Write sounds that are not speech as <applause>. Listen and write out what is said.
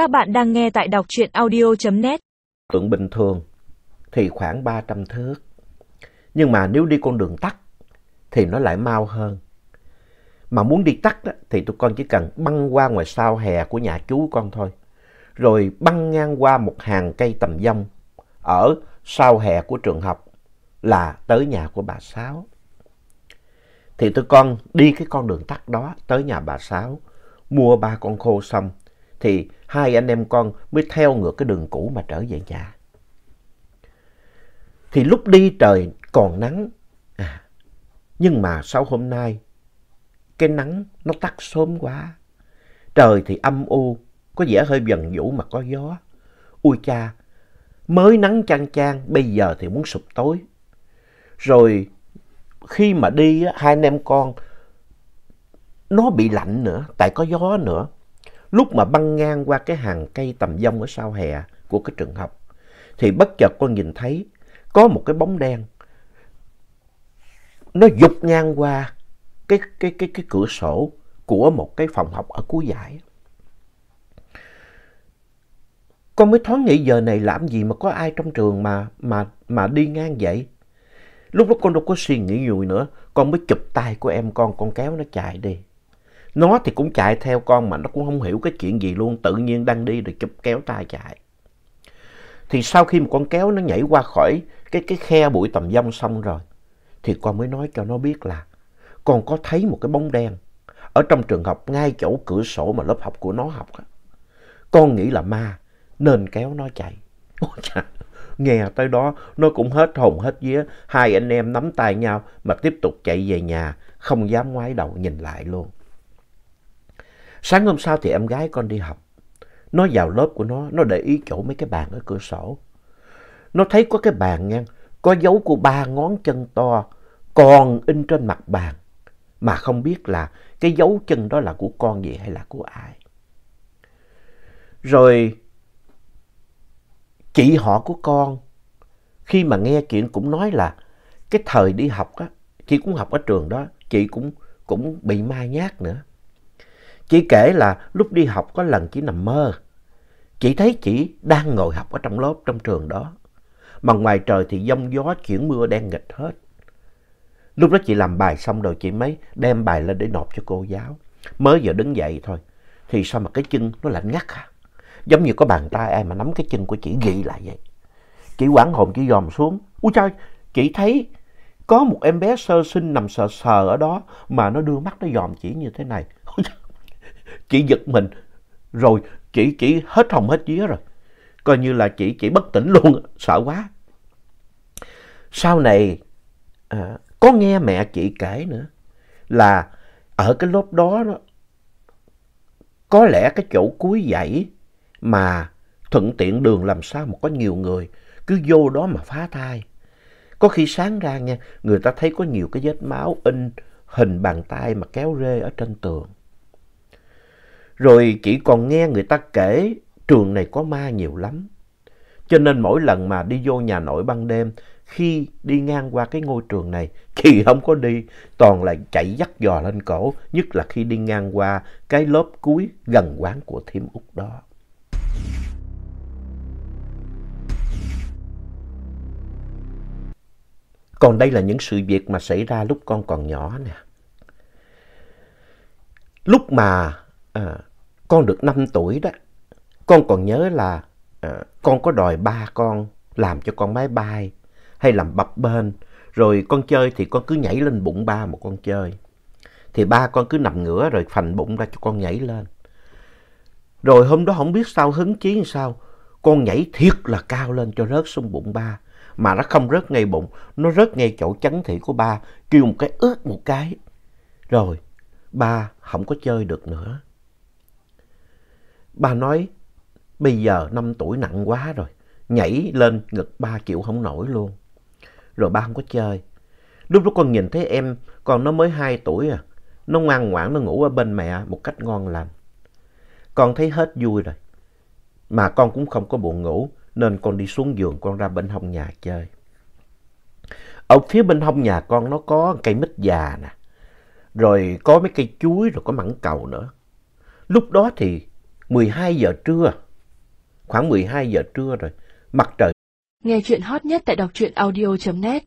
Các bạn đang nghe tại đọc truyện audio.net. Tượng bình thường thì khoảng 300 thước. Nhưng mà nếu đi con đường tắt thì nó lại mau hơn. Mà muốn đi tắt đó, thì tụi con chỉ cần băng qua ngoài sau hè của nhà chú con thôi. Rồi băng ngang qua một hàng cây tầm dông ở sau hè của trường học là tới nhà của bà Sáu. Thì tụi con đi cái con đường tắt đó tới nhà bà Sáu, mua ba con khô xong thì hai anh em con mới theo ngược cái đường cũ mà trở về nhà. Thì lúc đi trời còn nắng, à, nhưng mà sau hôm nay cái nắng nó tắt sớm quá. Trời thì âm u, có vẻ hơi dần vũ mà có gió. Ui cha, mới nắng chang chang, bây giờ thì muốn sụp tối. Rồi khi mà đi, hai anh em con nó bị lạnh nữa, tại có gió nữa. Lúc mà băng ngang qua cái hàng cây tầm dông ở sau hè của cái trường học, thì bất chợt con nhìn thấy có một cái bóng đen. Nó dục ngang qua cái, cái, cái, cái cửa sổ của một cái phòng học ở cuối giải. Con mới thoáng nghĩ giờ này làm gì mà có ai trong trường mà, mà, mà đi ngang vậy. Lúc đó con đâu có suy nghĩ nhiều nữa, con mới chụp tay của em con, con kéo nó chạy đi. Nó thì cũng chạy theo con mà nó cũng không hiểu cái chuyện gì luôn, tự nhiên đang đi rồi chụp kéo tay chạy. Thì sau khi mà con kéo nó nhảy qua khỏi cái, cái khe bụi tầm dông xong rồi, thì con mới nói cho nó biết là con có thấy một cái bóng đen ở trong trường học ngay chỗ cửa sổ mà lớp học của nó học. Con nghĩ là ma nên kéo nó chạy. <laughs> Ôi nghe tới đó nó cũng hết hồn hết vía, hai anh em nắm tay nhau mà tiếp tục chạy về nhà, không dám ngoái đầu nhìn lại luôn. Sáng hôm sau thì em gái con đi học. Nó vào lớp của nó, nó để ý chỗ mấy cái bàn ở cửa sổ. Nó thấy có cái bàn nha, có dấu của ba ngón chân to còn in trên mặt bàn. Mà không biết là cái dấu chân đó là của con gì hay là của ai. Rồi chị họ của con khi mà nghe chuyện cũng nói là cái thời đi học á, chị cũng học ở trường đó, chị cũng, cũng bị ma nhát nữa. Chị kể là lúc đi học có lần chỉ nằm mơ. Chị thấy chị đang ngồi học ở trong lớp trong trường đó. Mà ngoài trời thì giông gió chuyển mưa đen nghịch hết. Lúc đó chị làm bài xong rồi chị mới đem bài lên để nộp cho cô giáo. Mới giờ đứng dậy thôi. Thì sao mà cái chân nó lạnh ngắt à? Giống như có bàn tay ai mà nắm cái chân của chị ghi lại vậy. Chị quảng hồn chị dòm xuống. Úi trời, chị thấy có một em bé sơ sinh nằm sờ sờ ở đó mà nó đưa mắt nó dòm chỉ như thế này chị giật mình. Rồi chị chỉ hết hồng hết vía rồi. Coi như là chị chỉ bất tỉnh luôn sợ quá. Sau này à, có nghe mẹ chị kể nữa là ở cái lớp đó, đó có lẽ cái chỗ cuối dãy mà thuận tiện đường làm sao mà có nhiều người cứ vô đó mà phá thai. Có khi sáng ra nha người ta thấy có nhiều cái vết máu in hình bàn tay mà kéo rê ở trên tường rồi chỉ còn nghe người ta kể trường này có ma nhiều lắm. Cho nên mỗi lần mà đi vô nhà nội ban đêm, khi đi ngang qua cái ngôi trường này, <laughs> thì không có đi, toàn là chạy dắt dò lên cổ, nhất là khi đi ngang qua cái lớp cuối gần quán của thím út đó. Còn đây là những sự việc mà xảy ra lúc con còn nhỏ nè. Lúc mà à, con được 5 tuổi đó, con còn nhớ là à, con có đòi ba con làm cho con máy bay hay làm bập bên. Rồi con chơi thì con cứ nhảy lên bụng ba một con chơi. Thì ba con cứ nằm ngửa rồi phành bụng ra cho con nhảy lên. Rồi hôm đó không biết sao hứng chí làm sao, con nhảy thiệt là cao lên cho rớt xuống bụng ba. Mà nó không rớt ngay bụng, nó rớt ngay chỗ chấn thị của ba, kêu một cái ướt một cái. Rồi, ba không có chơi được nữa. Ba nói, bây giờ năm tuổi nặng quá rồi, nhảy lên ngực ba chịu không nổi luôn. Rồi ba không có chơi. Lúc đó con nhìn thấy em, còn nó mới 2 tuổi à, nó ngoan ngoãn nó ngủ ở bên mẹ một cách ngon lành. Con thấy hết vui rồi, mà con cũng không có buồn ngủ, nên con đi xuống giường con ra bên hông nhà chơi. Ở phía bên hông nhà con nó có cây mít già nè, rồi có mấy cây chuối, rồi có mảng cầu nữa. Lúc đó thì 12 giờ trưa, khoảng 12 giờ trưa rồi, mặt trời. Nghe chuyện hot nhất tại đọc truyện audio.net